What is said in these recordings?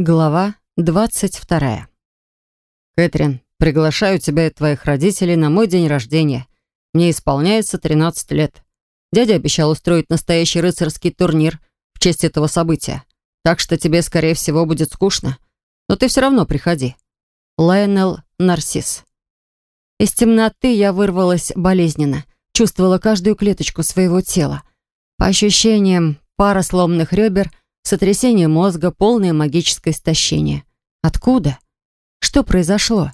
Глава двадцать вторая. «Кэтрин, приглашаю тебя и твоих родителей на мой день рождения. Мне исполняется 13 лет. Дядя обещал устроить настоящий рыцарский турнир в честь этого события. Так что тебе, скорее всего, будет скучно. Но ты все равно приходи. Лайонел Нарсис». Из темноты я вырвалась болезненно, чувствовала каждую клеточку своего тела. По ощущениям, пара сломанных ребер — Сотрясение мозга, полное магическое истощение. Откуда? Что произошло?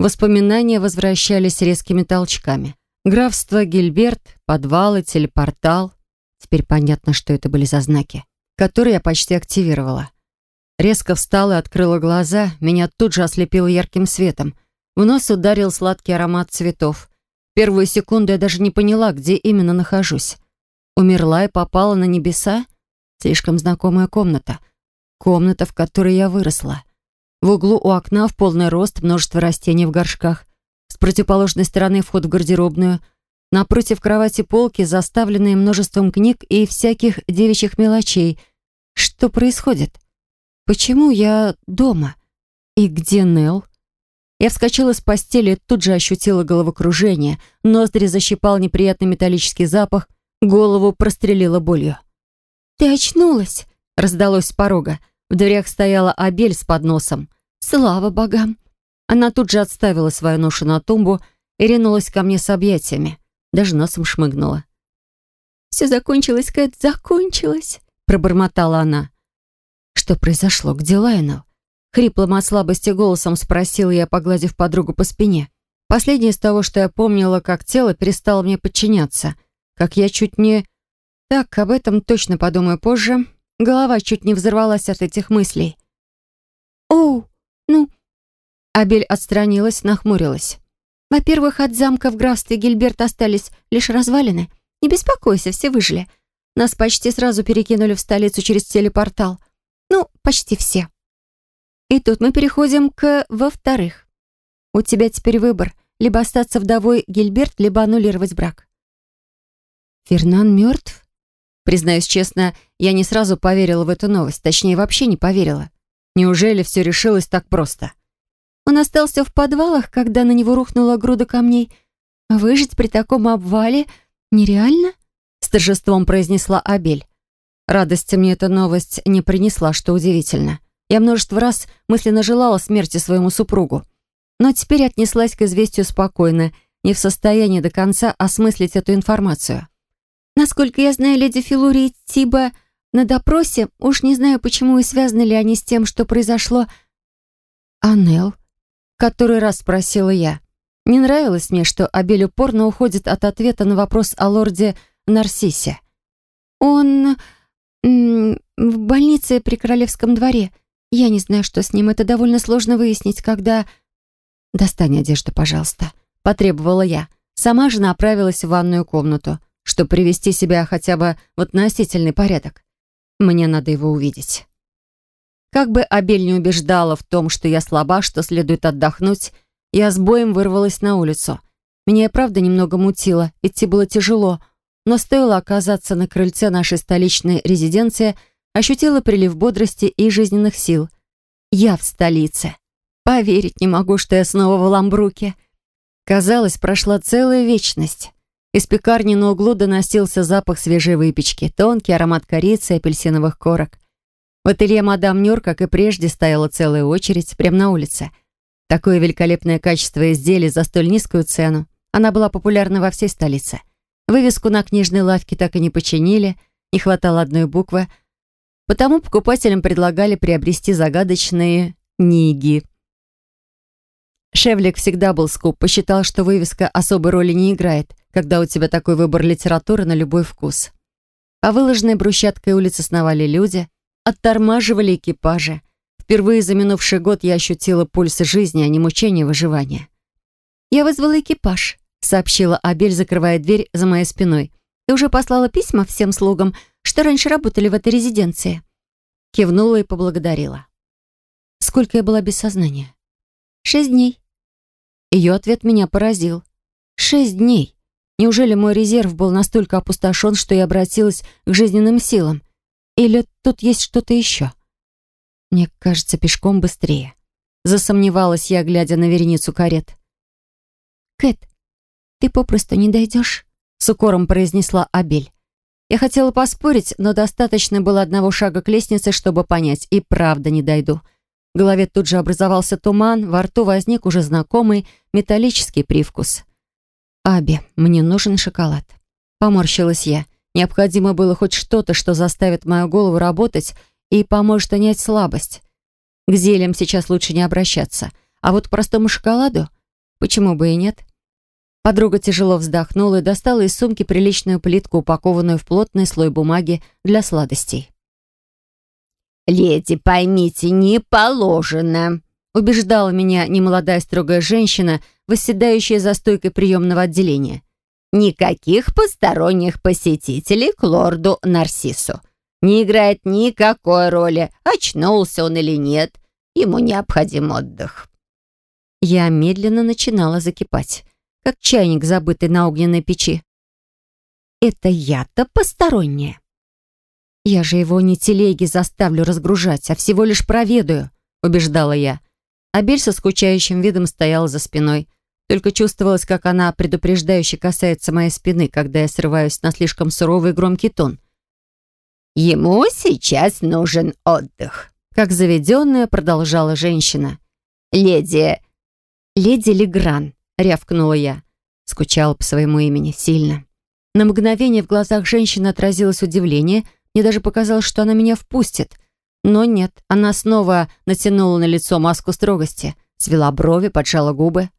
Воспоминания возвращались резкими толчками. Графство Гильберт, подвалы, телепортал. Теперь понятно, что это были за знаки, которые я почти активировала. Резко встала и открыла глаза, меня тут же ослепило ярким светом. В нос ударил сладкий аромат цветов. Первую секунду я даже не поняла, где именно нахожусь. Умерла и попала на небеса? Слишком знакомая комната. Комната, в которой я выросла. В углу у окна в полный рост множество растений в горшках. С противоположной стороны вход в гардеробную. Напротив кровати полки, заставленные множеством книг и всяких девичьих мелочей. Что происходит? Почему я дома? И где Нелл? Я вскочила с постели тут же ощутила головокружение. Ноздри защипал неприятный металлический запах, голову прострелила болью. «Ты очнулась!» — раздалось с порога. В дверях стояла Абель с подносом. «Слава богам!» Она тут же отставила свою ношу на тумбу и ринулась ко мне с объятиями. Даже носом шмыгнула. «Все закончилось, Кэт, закончилось!» — пробормотала она. «Что произошло? Где Лайнел?» Хриплым от слабости голосом спросила я, погладив подругу по спине. Последнее из того, что я помнила, как тело перестало мне подчиняться, как я чуть не так, об этом точно подумаю позже. Голова чуть не взорвалась от этих мыслей. «Оу, ну...» Абель отстранилась, нахмурилась. «Во-первых, от замка в графстве Гильберт остались лишь развалины. Не беспокойся, все выжили. Нас почти сразу перекинули в столицу через телепортал. Ну, почти все. И тут мы переходим к «во-вторых». У тебя теперь выбор. Либо остаться вдовой Гильберт, либо аннулировать брак. Фернан мертв? Признаюсь честно, я не сразу поверила в эту новость, точнее, вообще не поверила. Неужели все решилось так просто? Он остался в подвалах, когда на него рухнула груда камней. Выжить при таком обвале нереально? С торжеством произнесла Абель. Радости мне эта новость не принесла, что удивительно. Я множество раз мысленно желала смерти своему супругу. Но теперь отнеслась к известию спокойно, не в состоянии до конца осмыслить эту информацию. Насколько я знаю, леди Филури и Тиба на допросе, уж не знаю, почему и связаны ли они с тем, что произошло. Анел, который раз спросила я. Не нравилось мне, что Абель упорно уходит от ответа на вопрос о лорде Нарсисе. Он в больнице при королевском дворе. Я не знаю, что с ним. Это довольно сложно выяснить, когда... «Достань одежду, пожалуйста», — потребовала я. Сама же направилась в ванную комнату чтобы привести себя хотя бы в относительный порядок. Мне надо его увидеть. Как бы Абель не убеждала в том, что я слаба, что следует отдохнуть, я с боем вырвалась на улицу. Меня и правда немного мутило, идти было тяжело, но стоило оказаться на крыльце нашей столичной резиденции, ощутила прилив бодрости и жизненных сил. Я в столице. Поверить не могу, что я снова в Ламбруке. Казалось, прошла целая вечность. Из пекарни на углу доносился запах свежей выпечки, тонкий аромат корицы и апельсиновых корок. В ателье мадам Нюр, как и прежде, стояла целая очередь прямо на улице. Такое великолепное качество изделий за столь низкую цену. Она была популярна во всей столице. Вывеску на книжной лавке так и не починили, не хватало одной буквы. Потому покупателям предлагали приобрести загадочные «ниги». Шевлик всегда был скуп, посчитал, что вывеска особой роли не играет – когда у тебя такой выбор литературы на любой вкус. По выложенной брусчаткой улице сновали люди, оттормаживали экипажи. Впервые за минувший год я ощутила пульс жизни, а не мучение выживания. «Я вызвала экипаж», — сообщила Абель, закрывая дверь за моей спиной. «Ты уже послала письма всем слугам, что раньше работали в этой резиденции?» Кивнула и поблагодарила. «Сколько я была без сознания?» «Шесть дней». Ее ответ меня поразил. «Шесть дней». Неужели мой резерв был настолько опустошен, что я обратилась к жизненным силам? Или тут есть что-то еще? Мне кажется, пешком быстрее. Засомневалась я, глядя на вереницу карет. «Кэт, ты попросту не дойдешь?» С укором произнесла Абель. Я хотела поспорить, но достаточно было одного шага к лестнице, чтобы понять, и правда не дойду. В голове тут же образовался туман, во рту возник уже знакомый металлический привкус. «Аби, мне нужен шоколад». Поморщилась я. Необходимо было хоть что-то, что заставит мою голову работать и поможет унять слабость. К зельям сейчас лучше не обращаться. А вот к простому шоколаду? Почему бы и нет? Подруга тяжело вздохнула и достала из сумки приличную плитку, упакованную в плотный слой бумаги для сладостей. «Леди, поймите, не положено», убеждала меня немолодая строгая женщина, восседающая за стойкой приемного отделения. «Никаких посторонних посетителей к лорду Нарсису. Не играет никакой роли, очнулся он или нет. Ему необходим отдых». Я медленно начинала закипать, как чайник, забытый на огненной печи. «Это я-то посторонняя?» «Я же его не телеги заставлю разгружать, а всего лишь проведаю», — убеждала я. Абель со скучающим видом стояла за спиной. Только чувствовалось, как она предупреждающе касается моей спины, когда я срываюсь на слишком суровый громкий тон. «Ему сейчас нужен отдых», — как заведенная продолжала женщина. «Леди...» «Леди Легран», — рявкнула я. Скучала по своему имени сильно. На мгновение в глазах женщины отразилось удивление — мне даже показалось, что она меня впустит. Но нет, она снова натянула на лицо маску строгости, свела брови, поджала губы.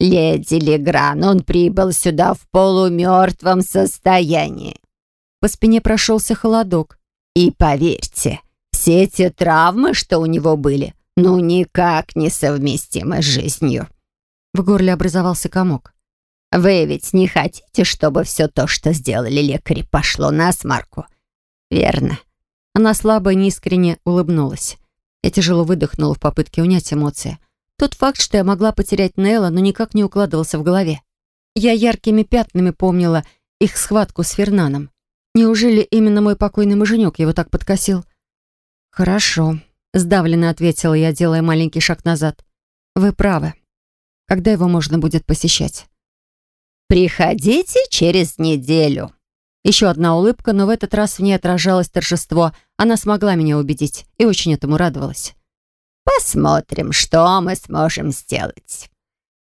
«Леди Легран, он прибыл сюда в полумертвом состоянии». По спине прошелся холодок. «И поверьте, все эти травмы, что у него были, ну никак не совместимы с жизнью». В горле образовался комок. «Вы ведь не хотите, чтобы все то, что сделали лекари, пошло на смарку? «Верно». Она слабо и неискренне улыбнулась. Я тяжело выдохнула в попытке унять эмоции. Тот факт, что я могла потерять Нелла, но никак не укладывался в голове. Я яркими пятнами помнила их схватку с Фернаном. Неужели именно мой покойный муженек его так подкосил? «Хорошо», — сдавленно ответила я, делая маленький шаг назад. «Вы правы. Когда его можно будет посещать?» «Приходите через неделю», еще одна улыбка, но в этот раз в ней отражалось торжество. Она смогла меня убедить и очень этому радовалась. «Посмотрим, что мы сможем сделать».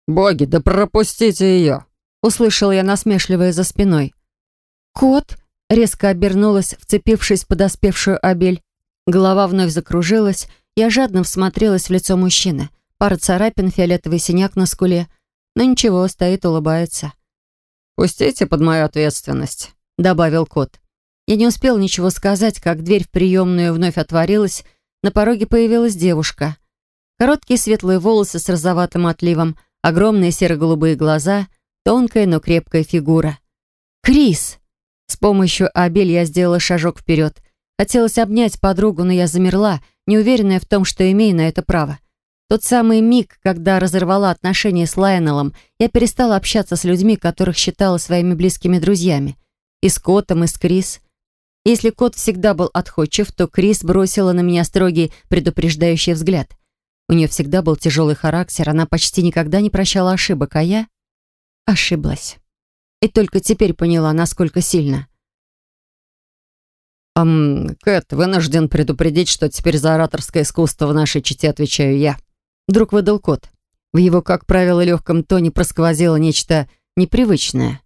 «Боги, да пропустите ее!» Услышал я насмешливое за спиной. «Кот!» — резко обернулась, вцепившись в подоспевшую обель. Голова вновь закружилась. Я жадно всмотрелась в лицо мужчины. Пара царапин, фиолетовый синяк на скуле. Но ничего, стоит, улыбается. «Пустите под мою ответственность», — добавил кот. Я не успел ничего сказать, как дверь в приемную вновь отворилась, на пороге появилась девушка. Короткие светлые волосы с розоватым отливом, огромные серо-голубые глаза, тонкая, но крепкая фигура. «Крис!» С помощью Абель я сделала шажок вперед. Хотелось обнять подругу, но я замерла, неуверенная в том, что имею на это право. Тот самый миг, когда разорвала отношения с Лайонеллом, я перестала общаться с людьми, которых считала своими близкими друзьями и с Котом, и с Крис. Если Кот всегда был отходчив, то Крис бросила на меня строгий предупреждающий взгляд. У нее всегда был тяжелый характер, она почти никогда не прощала ошибок, а я ошиблась. И только теперь поняла, насколько сильно. «Эм, Кэт, вынужден предупредить, что теперь за ораторское искусство в нашей чете отвечаю я». Вдруг выдал кот. В его, как правило, легком тоне просквозило нечто непривычное.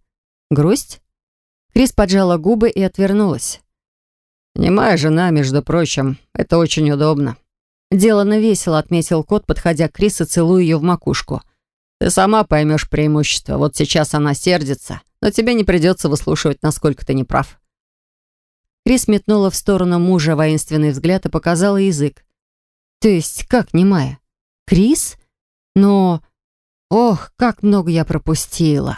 Грусть? Крис поджала губы и отвернулась. «Не моя жена, между прочим. Это очень удобно». Делано весело, отметил кот, подходя к Крис и целуя ее в макушку. «Ты сама поймешь преимущество. Вот сейчас она сердится, но тебе не придется выслушивать, насколько ты не прав». Крис метнула в сторону мужа воинственный взгляд и показала язык. «То есть как не Майя? Крис? Но... Ох, как много я пропустила!»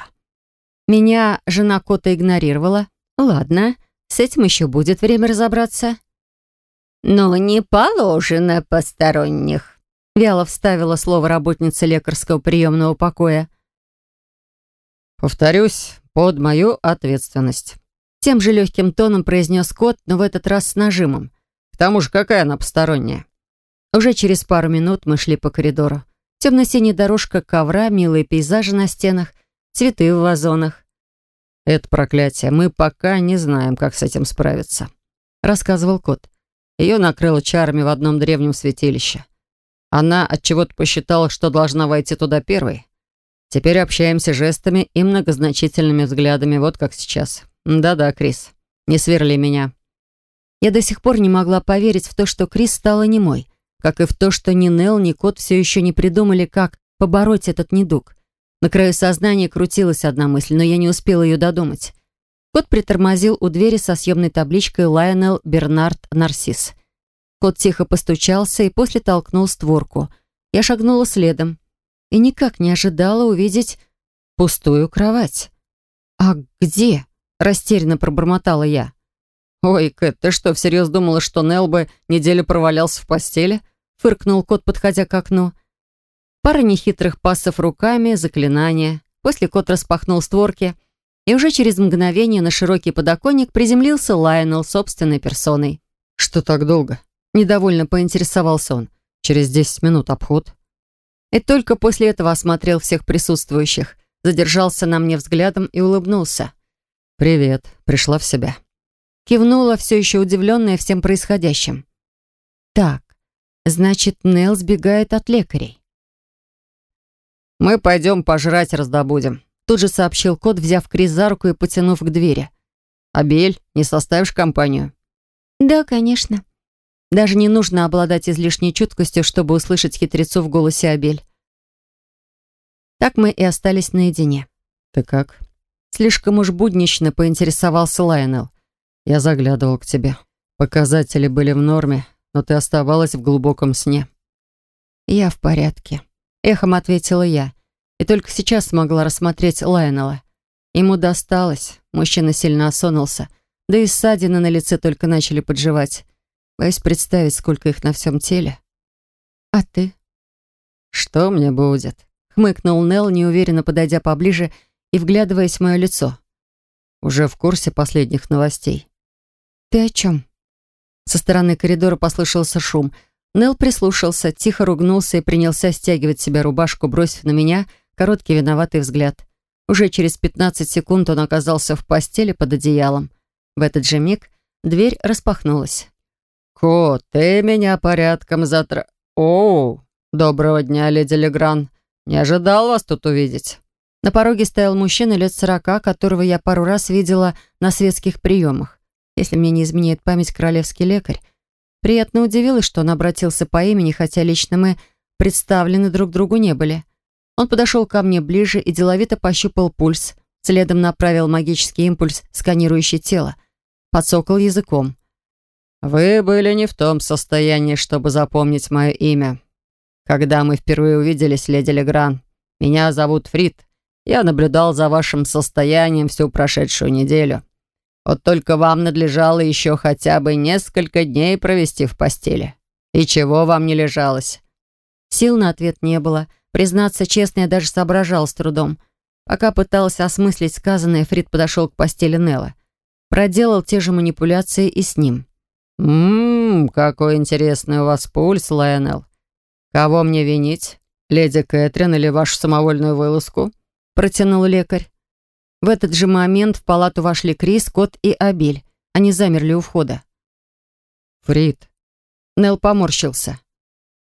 Меня жена кота игнорировала. Ладно, с этим еще будет время разобраться. «Но не положено посторонних», — вяло вставила слово работница лекарского приемного покоя. «Повторюсь, под мою ответственность», — тем же легким тоном произнес кот, но в этот раз с нажимом. «К тому же, какая она посторонняя? Уже через пару минут мы шли по коридору. Темно-синяя дорожка ковра, милые пейзажи на стенах, цветы в вазонах. «Это проклятие. Мы пока не знаем, как с этим справиться», — рассказывал кот. Ее накрыло чарами в одном древнем святилище. Она от чего то посчитала, что должна войти туда первой. Теперь общаемся жестами и многозначительными взглядами, вот как сейчас. Да-да, Крис, не сверли меня. Я до сих пор не могла поверить в то, что Крис стала немой, как и в то, что ни Нелл, ни кот все еще не придумали, как побороть этот недуг. На краю сознания крутилась одна мысль, но я не успела ее додумать. Кот притормозил у двери со съемной табличкой «Лайонел Бернард Нарсис». Кот тихо постучался и после толкнул створку. Я шагнула следом и никак не ожидала увидеть пустую кровать. «А где?» — растерянно пробормотала я. «Ой, Кэт, ты что, всерьез думала, что Нелл бы неделю провалялся в постели?» — фыркнул кот, подходя к окну. Пара нехитрых пассов руками, заклинания. После кот распахнул створки, и уже через мгновение на широкий подоконник приземлился Лайонел собственной персоной. «Что так долго?» Недовольно поинтересовался он. «Через десять минут обход». И только после этого осмотрел всех присутствующих, задержался на мне взглядом и улыбнулся. «Привет, пришла в себя». Кивнула, все еще удивленная всем происходящим. «Так, значит, Нелл сбегает от лекарей». «Мы пойдем пожрать раздобудем», тут же сообщил кот, взяв Крис за руку и потянув к двери. «Абель, не составишь компанию?» «Да, конечно», даже не нужно обладать излишней чуткостью, чтобы услышать хитрецу в голосе Абель. Так мы и остались наедине. «Ты как?» Слишком уж буднично поинтересовался Лайонел. «Я заглядывал к тебе. Показатели были в норме, но ты оставалась в глубоком сне». «Я в порядке», — эхом ответила я. И только сейчас смогла рассмотреть Лайонела. Ему досталось, мужчина сильно осунулся, да и ссадины на лице только начали подживать. Боюсь представить, сколько их на всем теле. А ты? Что мне будет? Хмыкнул Нелл, неуверенно подойдя поближе и вглядываясь в мое лицо. Уже в курсе последних новостей. Ты о чем? Со стороны коридора послышался шум. Нелл прислушался, тихо ругнулся и принялся стягивать себе рубашку, бросив на меня короткий виноватый взгляд. Уже через 15 секунд он оказался в постели под одеялом. В этот же миг дверь распахнулась. «Кот, ты меня порядком затра...» «Оу, доброго дня, леди Легран. Не ожидал вас тут увидеть». На пороге стоял мужчина лет сорока, которого я пару раз видела на светских приемах. Если мне не изменяет память королевский лекарь. Приятно удивилась, что он обратился по имени, хотя лично мы представлены друг другу не были. Он подошел ко мне ближе и деловито пощупал пульс, следом направил магический импульс, сканирующий тело. Подсокал языком. «Вы были не в том состоянии, чтобы запомнить мое имя. Когда мы впервые увиделись, леди Легран, меня зовут Фрид. Я наблюдал за вашим состоянием всю прошедшую неделю. Вот только вам надлежало еще хотя бы несколько дней провести в постели. И чего вам не лежалось?» Сил на ответ не было. Признаться честно, я даже соображал с трудом. Пока пыталась осмыслить сказанное, Фрид подошел к постели Нелла. Проделал те же манипуляции и с ним. «Ммм, какой интересный у вас пульс, Лайонел. Кого мне винить? Леди Кэтрин или вашу самовольную вылазку?» Протянул лекарь. В этот же момент в палату вошли Крис, Кот и Абель. Они замерли у входа. «Фрид». Нел поморщился.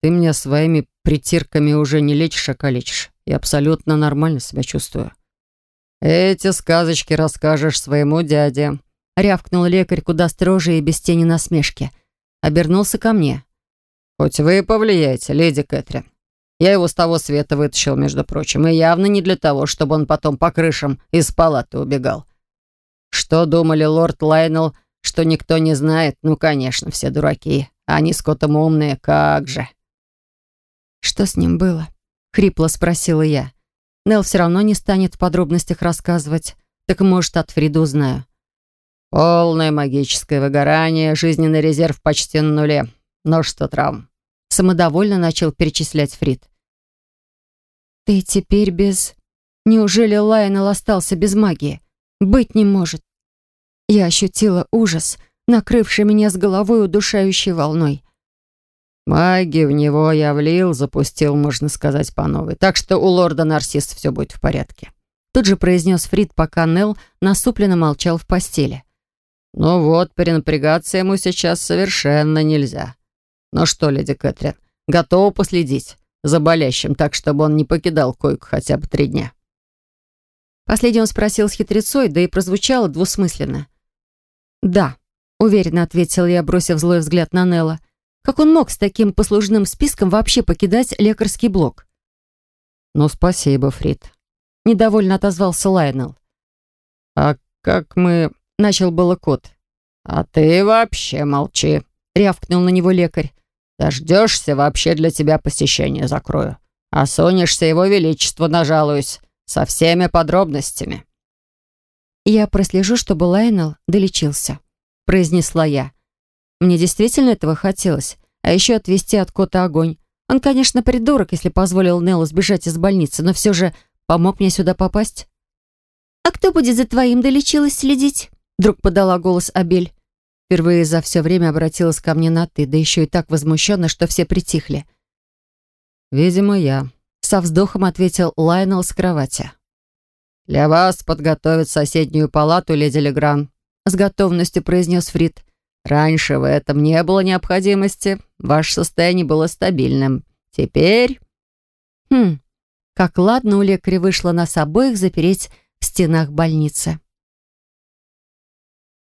«Ты меня своими притирками уже не лечишь, а калечишь. Я абсолютно нормально себя чувствую. Эти сказочки расскажешь своему дяде рявкнул лекарь куда строже и без тени насмешки. Обернулся ко мне. «Хоть вы и повлияете, леди Кэтрин. Я его с того света вытащил, между прочим, и явно не для того, чтобы он потом по крышам из палаты убегал. Что думали лорд Лайнел, что никто не знает? Ну, конечно, все дураки. Они с умные, как же». «Что с ним было?» — хрипло спросила я. Нел все равно не станет в подробностях рассказывать. Так, может, от Фриду узнаю. Полное магическое выгорание, жизненный резерв почти на нуле. Множество травм. Самодовольно начал перечислять Фрид. «Ты теперь без... Неужели Лайонел остался без магии? Быть не может». Я ощутила ужас, накрывший меня с головой удушающей волной. Маги в него я влил, запустил, можно сказать, по новой. Так что у лорда Нарсис все будет в порядке. Тут же произнес Фрид, пока Нелл насупленно молчал в постели. Ну вот, перенапрягаться ему сейчас совершенно нельзя. Ну что, леди Кэтрин, готова последить за болящим, так, чтобы он не покидал койку хотя бы три дня? Последний он спросил с хитрецой, да и прозвучало двусмысленно. «Да», — уверенно ответил я, бросив злой взгляд на Нелла. «Как он мог с таким послужным списком вообще покидать лекарский блок?» «Ну, спасибо, Фрид», — недовольно отозвался Лайнел. «А как мы...» — начал было кот. «А ты вообще молчи», — рявкнул на него лекарь. «Дождешься, вообще для тебя посещение закрою. А сонешься его величество, нажалуюсь со всеми подробностями». «Я прослежу, чтобы Лайнел долечился», — произнесла я. Мне действительно этого хотелось, а еще отвести от кота огонь. Он, конечно, придурок, если позволил Неллу сбежать из больницы, но все же помог мне сюда попасть. «А кто будет за твоим долечилось следить?» Вдруг подала голос Абель. Впервые за все время обратилась ко мне на «ты», да еще и так возмущенно, что все притихли. «Видимо, я», со вздохом ответил Лайнел с кровати. «Для вас подготовят соседнюю палату, леди Легран», с готовностью произнес Фрид. «Раньше в этом не было необходимости. Ваше состояние было стабильным. Теперь...» «Хм, как ладно у лекаря вышло нас обоих запереть в стенах больницы».